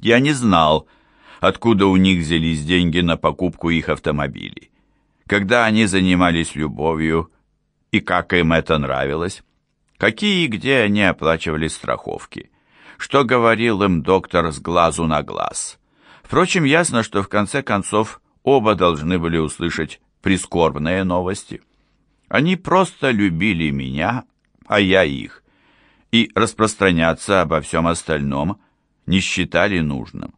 Я не знал, откуда у них взялись деньги на покупку их автомобилей, когда они занимались любовью и как им это нравилось, какие и где они оплачивали страховки, что говорил им доктор с глазу на глаз. Впрочем, ясно, что в конце концов оба должны были услышать прискорбные новости. Они просто любили меня, а я их, и распространяться обо всем остальном не считали нужным.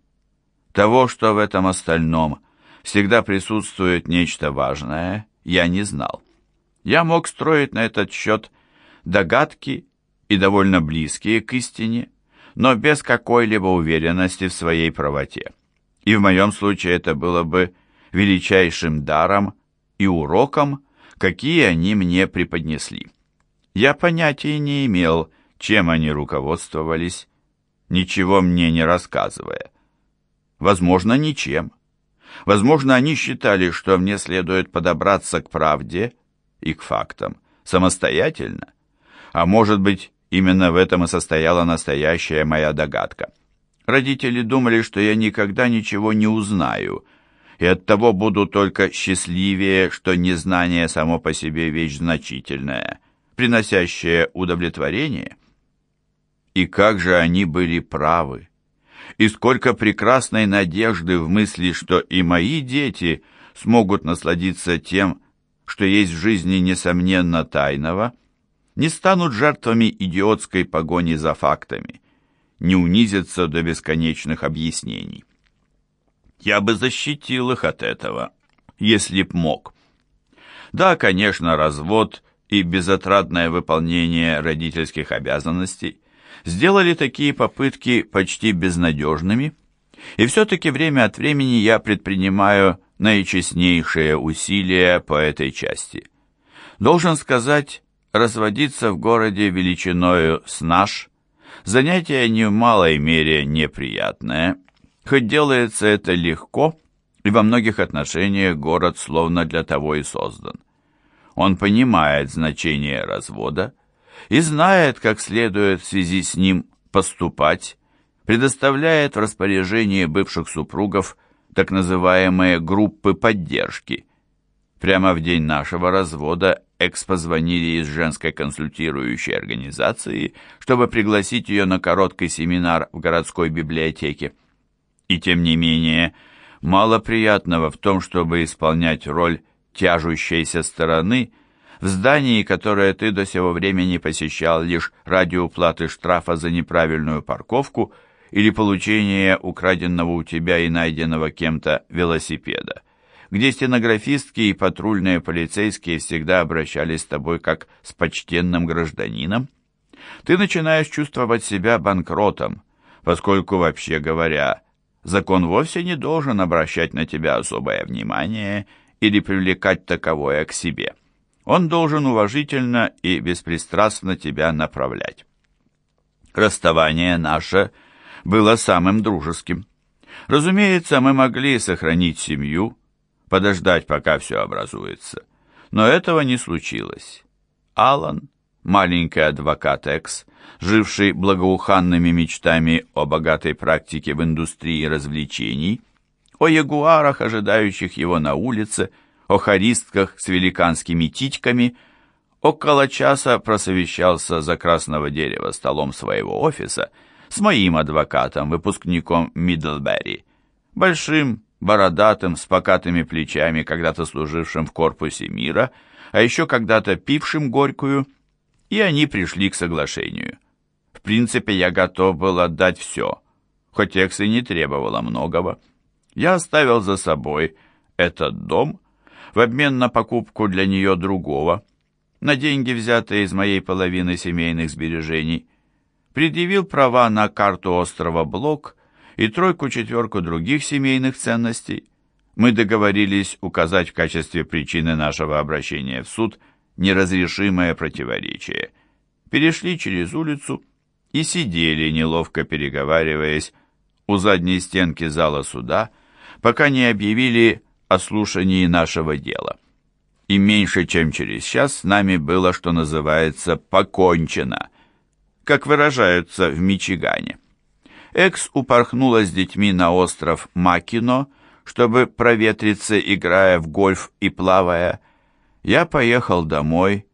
Того, что в этом остальном всегда присутствует нечто важное, я не знал. Я мог строить на этот счет догадки и довольно близкие к истине, но без какой-либо уверенности в своей правоте. И в моем случае это было бы величайшим даром и уроком, какие они мне преподнесли. Я понятия не имел, чем они руководствовались, ничего мне не рассказывая. Возможно, ничем. Возможно, они считали, что мне следует подобраться к правде и к фактам самостоятельно. А может быть, именно в этом и состояла настоящая моя догадка. Родители думали, что я никогда ничего не узнаю, и оттого буду только счастливее, что незнание само по себе вещь значительная, приносящая удовлетворение. И как же они были правы! И сколько прекрасной надежды в мысли, что и мои дети смогут насладиться тем, что есть в жизни несомненно тайного, не станут жертвами идиотской погони за фактами, не унизятся до бесконечных объяснений. Я бы защитил их от этого, если б мог. Да, конечно, развод и безотрадное выполнение родительских обязанностей сделали такие попытки почти безнадежными, и все-таки время от времени я предпринимаю наичестнейшие усилия по этой части. Должен сказать, разводиться в городе величиною с наш занятие не в малой мере неприятное, хоть делается это легко, и во многих отношениях город словно для того и создан. Он понимает значение развода и знает, как следует в связи с ним поступать, предоставляет в распоряжение бывших супругов так называемые группы поддержки. Прямо в день нашего развода Экс позвонили из женской консультирующей организации, чтобы пригласить ее на короткий семинар в городской библиотеке. И тем не менее, мало приятного в том, чтобы исполнять роль тяжущейся стороны в здании, которое ты до сего времени посещал лишь ради уплаты штрафа за неправильную парковку – или получение украденного у тебя и найденного кем-то велосипеда, где стенографистки и патрульные полицейские всегда обращались с тобой как с почтенным гражданином, ты начинаешь чувствовать себя банкротом, поскольку, вообще говоря, закон вовсе не должен обращать на тебя особое внимание или привлекать таковое к себе. Он должен уважительно и беспристрастно тебя направлять. Расставание наше – было самым дружеским. Разумеется, мы могли сохранить семью, подождать, пока все образуется. Но этого не случилось. Алан, маленький адвокат Экс, живший благоуханными мечтами о богатой практике в индустрии развлечений, о ягуарах, ожидающих его на улице, о хористках с великанскими титьками, около часа просовещался за красного дерева столом своего офиса – с моим адвокатом, выпускником Мидлбери, большим, бородатым, с покатыми плечами, когда-то служившим в корпусе мира, а еще когда-то пившим горькую, и они пришли к соглашению. В принципе, я готов был отдать все, хоть Экс и не требовала многого. Я оставил за собой этот дом в обмен на покупку для нее другого, на деньги, взятые из моей половины семейных сбережений, предъявил права на карту острова Блок и тройку-четверку других семейных ценностей. Мы договорились указать в качестве причины нашего обращения в суд неразрешимое противоречие. Перешли через улицу и сидели, неловко переговариваясь, у задней стенки зала суда, пока не объявили о слушании нашего дела. И меньше чем через час с нами было, что называется, покончено – как выражаются в Мичигане. Экс упорхнула с детьми на остров Макино, чтобы проветриться, играя в гольф и плавая. Я поехал домой,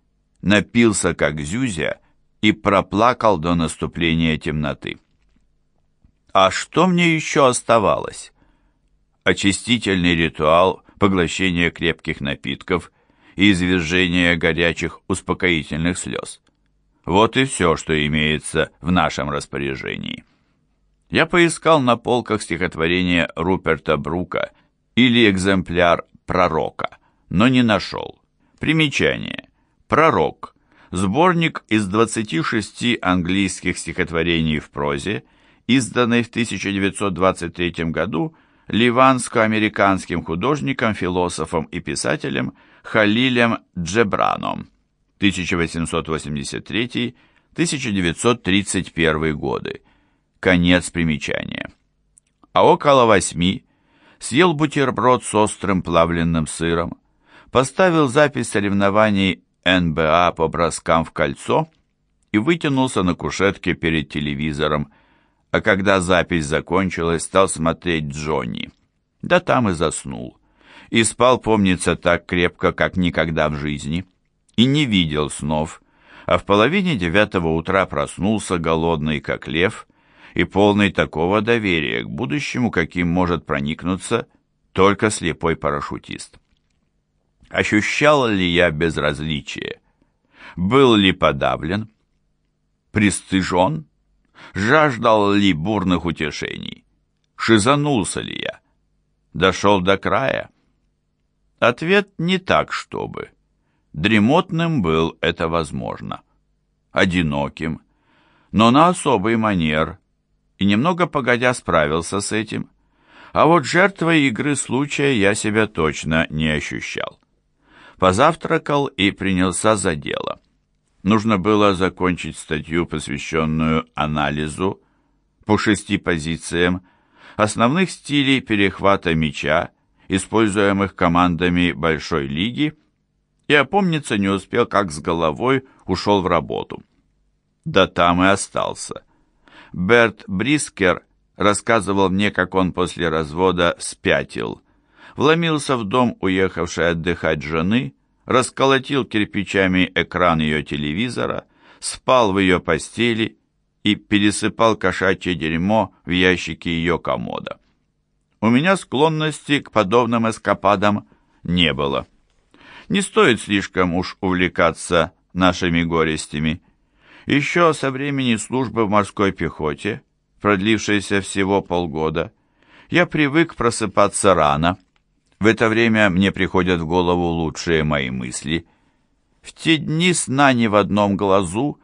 напился как зюзя и проплакал до наступления темноты. А что мне еще оставалось? Очистительный ритуал поглощения крепких напитков и извержения горячих успокоительных слез. Вот и все, что имеется в нашем распоряжении. Я поискал на полках стихотворение Руперта Брука или экземпляр «Пророка», но не нашел. Примечание. «Пророк» – сборник из 26 английских стихотворений в прозе, изданный в 1923 году ливанско-американским художником, философом и писателем Халилем Джебраном 1883-1931 годы. Конец примечания. А около восьми съел бутерброд с острым плавленным сыром, поставил запись соревнований НБА по броскам в кольцо и вытянулся на кушетке перед телевизором, а когда запись закончилась, стал смотреть Джонни. Да там и заснул. И спал, помнится, так крепко, как никогда в жизни. И не видел снов, а в половине девятого утра проснулся голодный, как лев, и полный такого доверия к будущему, каким может проникнуться только слепой парашютист. Ощущал ли я безразличие? Был ли подавлен? Пристыжен? Жаждал ли бурных утешений? Шизанулся ли я? Дошел до края? Ответ не так, чтобы. Дремотным был это возможно. Одиноким, но на особый манер, и немного погодя справился с этим. А вот жертвой игры случая я себя точно не ощущал. Позавтракал и принялся за дело. Нужно было закончить статью, посвященную анализу по шести позициям основных стилей перехвата мяча, используемых командами Большой Лиги, и опомниться не успел, как с головой ушел в работу. Да там и остался. Берт Брискер рассказывал мне, как он после развода спятил. Вломился в дом уехавшей отдыхать жены, расколотил кирпичами экран ее телевизора, спал в ее постели и пересыпал кошачье дерьмо в ящики ее комода. У меня склонности к подобным эскападам не было. Не стоит слишком уж увлекаться нашими горестями. Еще со времени службы в морской пехоте, продлившейся всего полгода, я привык просыпаться рано. В это время мне приходят в голову лучшие мои мысли. В те дни сна ни в одном глазу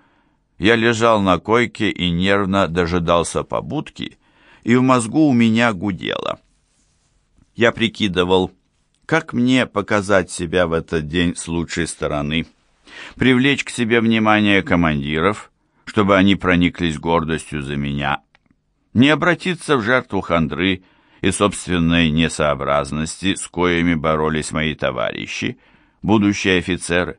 я лежал на койке и нервно дожидался побудки, и в мозгу у меня гудело. Я прикидывал, как мне показать себя в этот день с лучшей стороны – привлечь к себе внимание командиров, чтобы они прониклись гордостью за меня, не обратиться в жертву хандры и собственной несообразности, с коими боролись мои товарищи, будущие офицеры,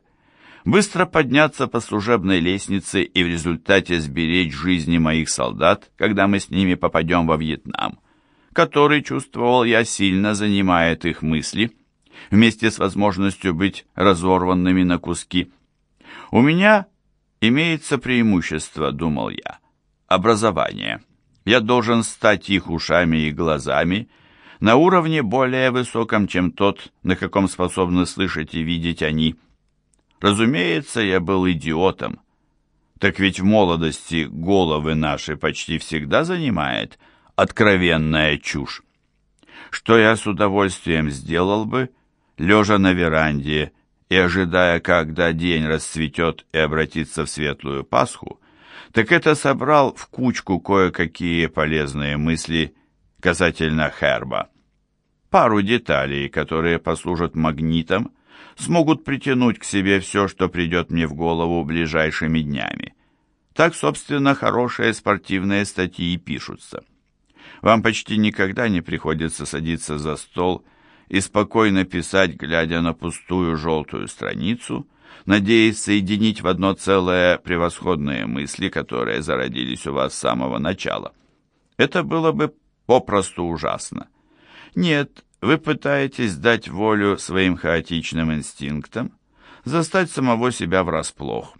быстро подняться по служебной лестнице и в результате сберечь жизни моих солдат, когда мы с ними попадем во Вьетнам, который, чувствовал я, сильно занимает их мысли, вместе с возможностью быть разорванными на куски – у меня имеется преимущество, думал я, образование. Я должен стать их ушами и глазами на уровне более высоком, чем тот, на каком способны слышать и видеть они. Разумеется, я был идиотом. Так ведь в молодости головы наши почти всегда занимает откровенная чушь. Что я с удовольствием сделал бы, лежа на веранде, и ожидая, когда день расцветет и обратится в светлую Пасху, так это собрал в кучку кое-какие полезные мысли касательно Херба. Пару деталей, которые послужат магнитом, смогут притянуть к себе все, что придет мне в голову ближайшими днями. Так, собственно, хорошие спортивные статьи пишутся. Вам почти никогда не приходится садиться за стол и спокойно писать, глядя на пустую желтую страницу, надеясь соединить в одно целое превосходные мысли, которые зародились у вас с самого начала. Это было бы попросту ужасно. Нет, вы пытаетесь дать волю своим хаотичным инстинктам, застать самого себя врасплох,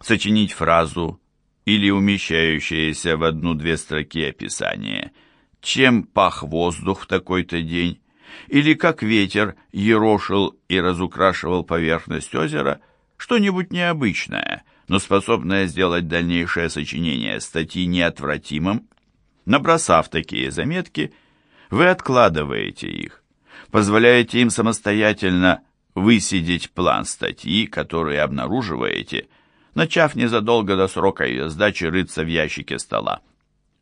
сочинить фразу или умещающееся в одну-две строки описание, чем пах воздух в такой-то день, или как ветер ерошил и разукрашивал поверхность озера, что-нибудь необычное, но способное сделать дальнейшее сочинение статьи неотвратимым, набросав такие заметки, вы откладываете их, позволяете им самостоятельно высидеть план статьи, который обнаруживаете, начав незадолго до срока ее сдачи рыться в ящике стола.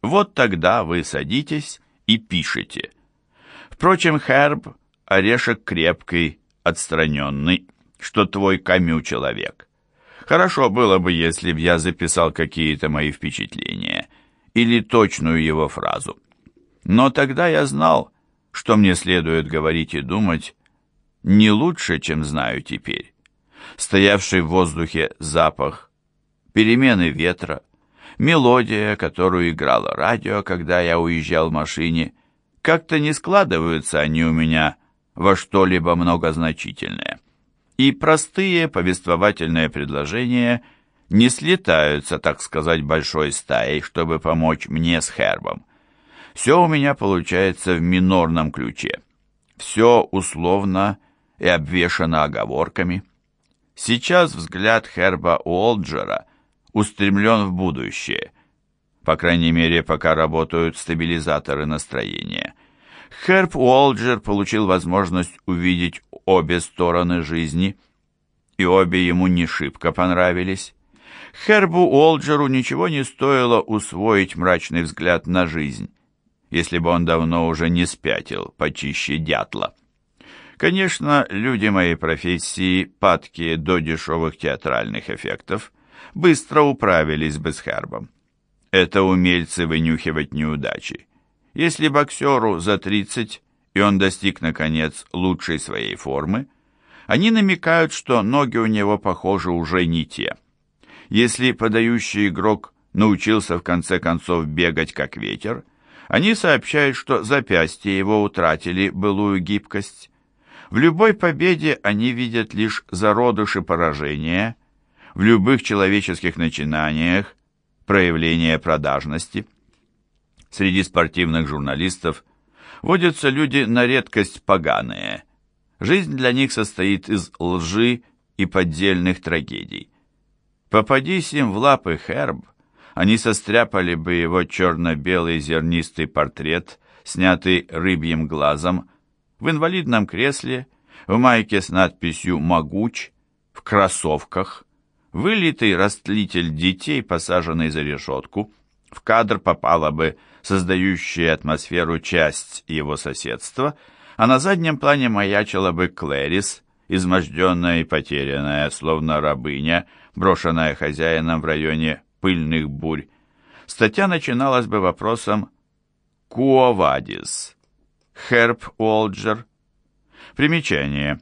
Вот тогда вы садитесь и пишете. Впрочем, Херб — орешек крепкий, отстраненный, что твой камю человек. Хорошо было бы, если б я записал какие-то мои впечатления или точную его фразу. Но тогда я знал, что мне следует говорить и думать, не лучше, чем знаю теперь. Стоявший в воздухе запах, перемены ветра, мелодия, которую играло радио, когда я уезжал в машине, как-то не складываются они у меня во что-либо многозначительное. И простые повествовательные предложения не слетаются, так сказать, большой стаей, чтобы помочь мне с Хербом. Все у меня получается в минорном ключе. Все условно и обвешано оговорками. Сейчас взгляд Херба Уолджера устремлен в будущее, по крайней мере, пока работают стабилизаторы настроения. Херб Уолджер получил возможность увидеть обе стороны жизни, и обе ему не шибко понравились. Хербу Уолджеру ничего не стоило усвоить мрачный взгляд на жизнь, если бы он давно уже не спятил почище дятла. Конечно, люди моей профессии, падкие до дешевых театральных эффектов, быстро управились бы с Хербом. Это умельцы вынюхивать неудачи. Если боксеру за 30, и он достиг, наконец, лучшей своей формы, они намекают, что ноги у него, похоже, уже не те. Если подающий игрок научился в конце концов бегать как ветер, они сообщают, что запястья его утратили былую гибкость. В любой победе они видят лишь зародыши поражения, в любых человеческих начинаниях проявление продажности. Среди спортивных журналистов водятся люди на редкость поганые. Жизнь для них состоит из лжи и поддельных трагедий. Попадись им в лапы Херб, они состряпали бы его черно-белый зернистый портрет, снятый рыбьим глазом, в инвалидном кресле, в майке с надписью «Могуч», в кроссовках, вылитый растлитель детей, посаженный за решетку, в кадр попала бы создающая атмосферу часть его соседства, а на заднем плане маячила бы Клэрис, изможденная и потерянная, словно рабыня, брошенная хозяином в районе пыльных бурь. Статья начиналась бы вопросом «Куовадис», Херб Уолджер. Примечание.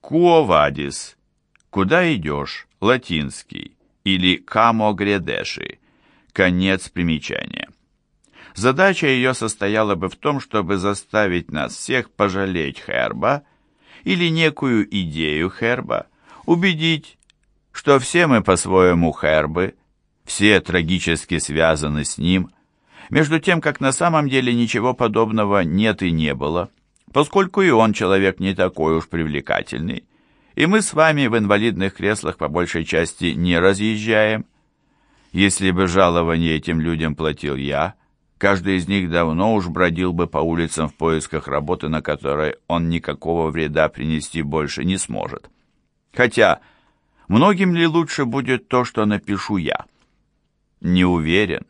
Куовадис. Куда идешь? Латинский. Или Камо Гредеши. Конец примечания. Задача ее состояла бы в том, чтобы заставить нас всех пожалеть Херба или некую идею Херба, убедить, что все мы по-своему Хербы, все трагически связаны с ним, между тем, как на самом деле ничего подобного нет и не было, поскольку и он человек не такой уж привлекательный, и мы с вами в инвалидных креслах по большей части не разъезжаем. Если бы жалование этим людям платил я, каждый из них давно уж бродил бы по улицам в поисках работы, на которой он никакого вреда принести больше не сможет. Хотя, многим ли лучше будет то, что напишу я? Не уверен.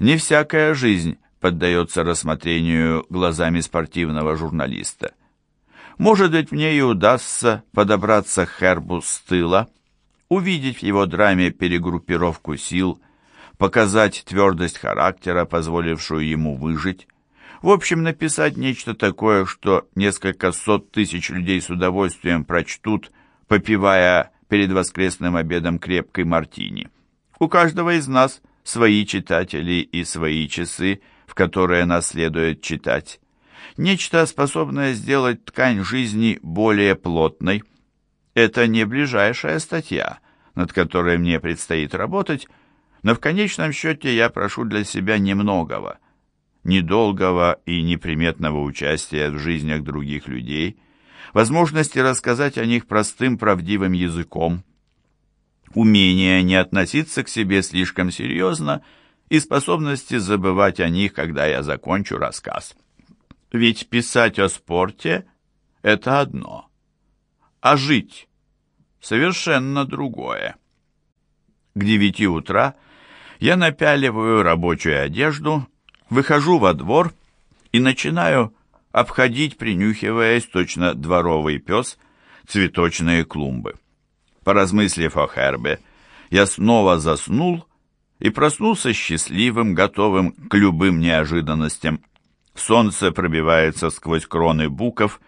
Не всякая жизнь поддается рассмотрению глазами спортивного журналиста. Может быть, мне и удастся подобраться к Хербу с тыла, увидеть в его драме перегруппировку сил, показать твердость характера, позволившую ему выжить, в общем, написать нечто такое, что несколько сот тысяч людей с удовольствием прочтут, попивая перед воскресным обедом крепкой мартини. У каждого из нас свои читатели и свои часы, в которые нас следует читать. Нечто, способное сделать ткань жизни более плотной. Это не ближайшая статья, над которой мне предстоит работать, но в конечном счете я прошу для себя немногого, недолгого и неприметного участия в жизнях других людей, возможности рассказать о них простым правдивым языком, умения не относиться к себе слишком серьезно и способности забывать о них, когда я закончу рассказ. Ведь писать о спорте – это одно, а жить – совершенно другое. К девяти утра я напяливаю рабочую одежду, выхожу во двор и начинаю обходить, принюхиваясь, точно дворовый пес, цветочные клумбы. Поразмыслив о Хербе, я снова заснул и проснулся счастливым, готовым к любым неожиданностям. Солнце пробивается сквозь кроны буков,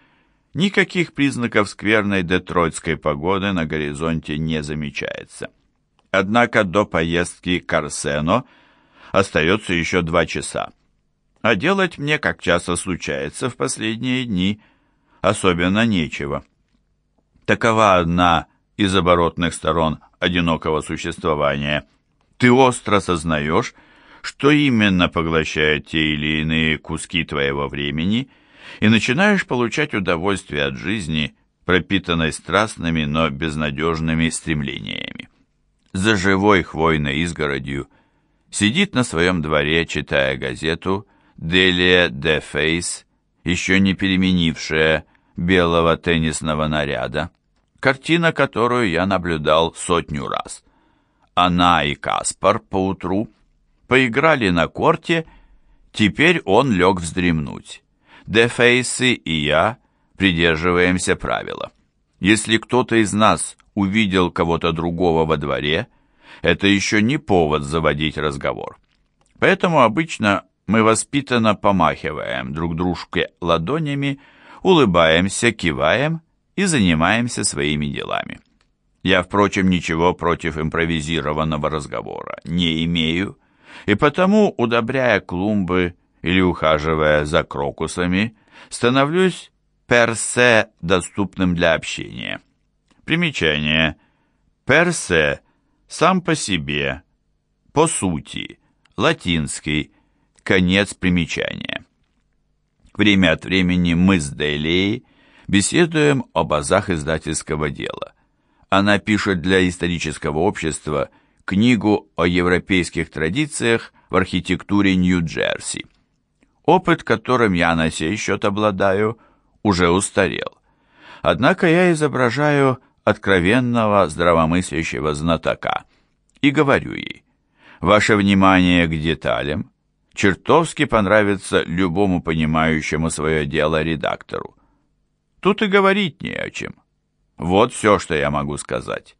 никаких признаков скверной детройтской погоды на горизонте не замечается. Однако до поездки к Арсено остается еще два часа. А делать мне, как часто случается в последние дни, особенно нечего. Такова одна из оборотных сторон одинокого существования. Ты остро сознаешь, что именно поглощает те или иные куски твоего времени, и начинаешь получать удовольствие от жизни, пропитанной страстными, но безнадежными стремлениями. За живой хвойной изгородью сидит на своем дворе, читая газету, Делия де Фейс, еще не переменившая белого теннисного наряда, картина, которую я наблюдал сотню раз. Она и Каспар поутру поиграли на корте, теперь он лег вздремнуть. Де Фейсы и я придерживаемся правила. Если кто-то из нас увидел кого-то другого во дворе, это еще не повод заводить разговор. Поэтому обычно мы воспитанно помахиваем друг дружке ладонями, улыбаемся, киваем и занимаемся своими делами. Я, впрочем, ничего против импровизированного разговора не имею, и потому, удобряя клумбы или ухаживая за крокусами, становлюсь персе доступным для общения. Примечание. Персе сам по себе, по сути, латинский, конец примечания. Время от времени мы с Делией беседуем об азах издательского дела. Она пишет для исторического общества – книгу о европейских традициях в архитектуре Нью-Джерси. Опыт, которым я на сей счет обладаю, уже устарел. Однако я изображаю откровенного здравомыслящего знатока и говорю ей, «Ваше внимание к деталям чертовски понравится любому понимающему свое дело редактору. Тут и говорить не о чем. Вот все, что я могу сказать».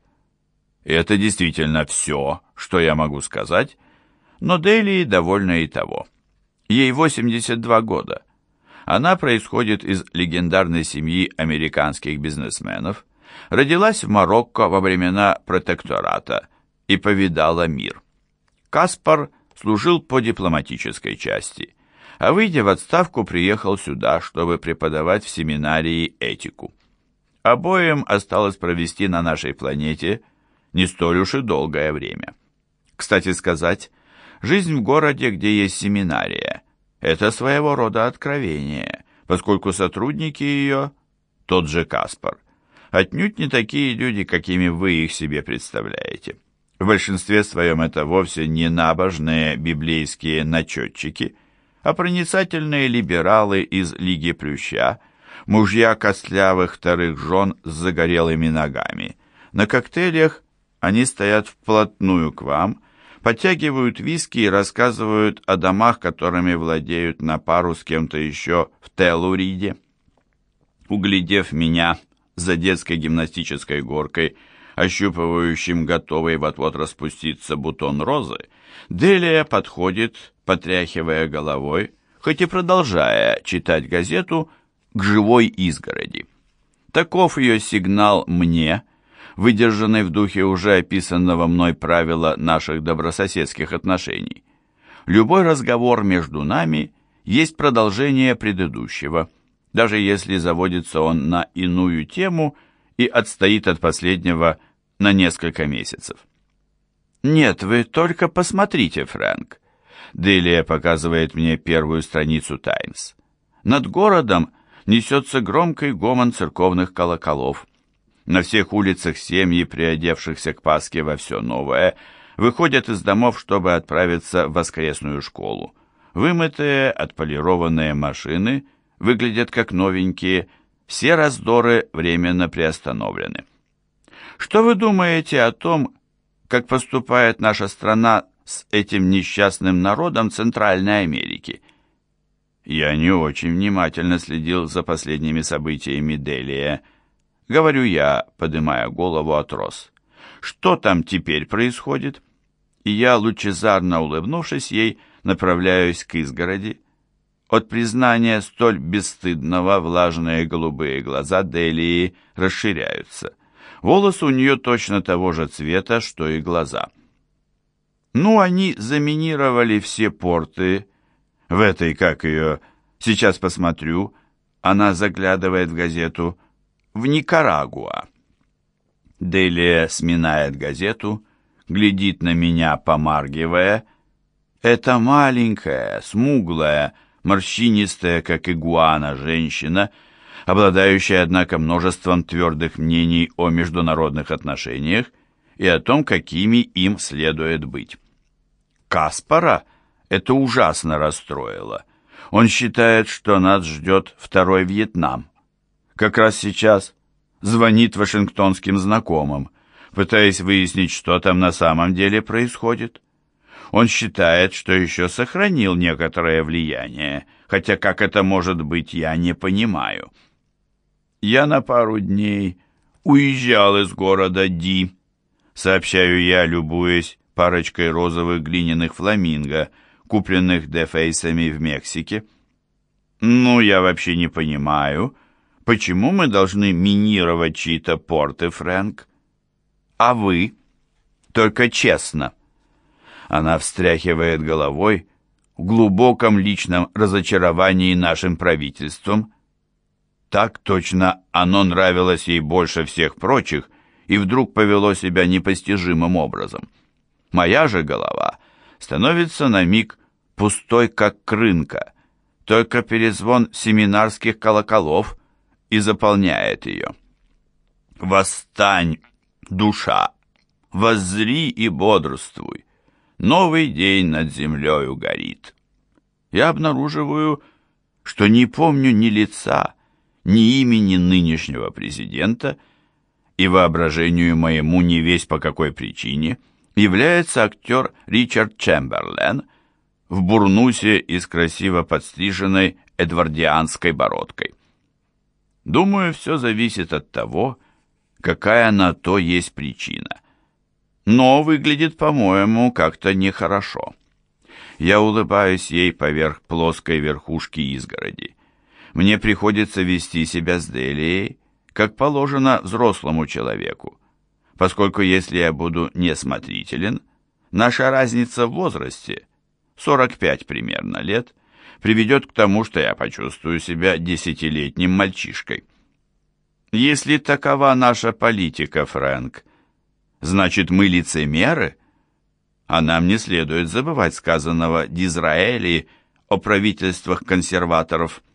Это действительно все, что я могу сказать, но Дели довольна и того. Ей 82 года. Она происходит из легендарной семьи американских бизнесменов, родилась в Марокко во времена протектората и повидала мир. Каспар служил по дипломатической части, а выйдя в отставку, приехал сюда, чтобы преподавать в семинарии этику. Обоим осталось провести на нашей планете не столь уж и долгое время. Кстати сказать, жизнь в городе, где есть семинария, это своего рода откровение, поскольку сотрудники ее, тот же Каспар, отнюдь не такие люди, какими вы их себе представляете. В большинстве своем это вовсе не набожные библейские начетчики, а проницательные либералы из Лиги Плюща, мужья костлявых вторых жен с загорелыми ногами. На коктейлях они стоят вплотную к вам, подтягивают виски и рассказывают о домах, которыми владеют на пару с кем-то еще в Телуриде. Углядев меня за детской гимнастической горкой, ощупывающим готовый вот-вот распуститься бутон розы, Делия подходит, потряхивая головой, хоть и продолжая читать газету, к живой изгороди. Таков ее сигнал мне – выдержанной в духе уже описанного мной правила наших добрососедских отношений. Любой разговор между нами есть продолжение предыдущего, даже если заводится он на иную тему и отстоит от последнего на несколько месяцев. «Нет, вы только посмотрите, Фрэнк». Делия показывает мне первую страницу «Таймс». Над городом несется громкий гомон церковных колоколов. На всех улицах семьи, приодевшихся к Пасхе во все новое, выходят из домов, чтобы отправиться в воскресную школу. Вымытые, отполированные машины выглядят как новенькие, все раздоры временно приостановлены. Что вы думаете о том, как поступает наша страна с этим несчастным народом Центральной Америки? Я не очень внимательно следил за последними событиями Делия. Говорю я, поднимая голову от роз. Что там теперь происходит? И я, лучезарно улыбнувшись ей, направляюсь к изгороди. От признания столь бесстыдного влажные голубые глаза Делии расширяются. Волосы у нее точно того же цвета, что и глаза. Ну, они заминировали все порты в этой, как ее, сейчас посмотрю, она заглядывает в газету, в Никарагуа. Делия сминает газету, глядит на меня, помаргивая. Это маленькая, смуглая, морщинистая, как игуана, женщина, обладающая, однако, множеством твердых мнений о международных отношениях и о том, какими им следует быть. Каспара — это ужасно расстроило. Он считает, что нас ждет второй Вьетнам. Как раз сейчас звонит вашингтонским знакомым, пытаясь выяснить, что там на самом деле происходит. Он считает, что еще сохранил некоторое влияние, хотя как это может быть, я не понимаю. Я на пару дней уезжал из города Ди, сообщаю я, любуясь парочкой розовых глиняных фламинго, купленных дефейсами в Мексике. Ну, я вообще не понимаю, почему мы должны минировать чьи-то порты, Фрэнк? А вы? Только честно. Она встряхивает головой в глубоком личном разочаровании нашим правительством. Так точно оно нравилось ей больше всех прочих и вдруг повело себя непостижимым образом. Моя же голова становится на миг пустой, как крынка, только перезвон семинарских колоколов и заполняет ее. «Восстань, душа! Воззри и бодрствуй! Новый день над землею горит!» Я обнаруживаю, что не помню ни лица, ни имени нынешнего президента, и воображению моему не весь по какой причине является актер Ричард Чемберлен, в бурнусе и с красиво подстриженной эдвардианской бородкой. Думаю, все зависит от того, какая на то есть причина. Но выглядит, по-моему, как-то нехорошо. Я улыбаюсь ей поверх плоской верхушки изгороди. Мне приходится вести себя с Делией, как положено взрослому человеку, поскольку если я буду несмотрителен, наша разница в возрасте 45 примерно лет, приведет к тому, что я почувствую себя десятилетним мальчишкой. Если такова наша политика, Фрэнк, значит мы лицемеры? А нам не следует забывать сказанного Дизраэли о правительствах консерваторов –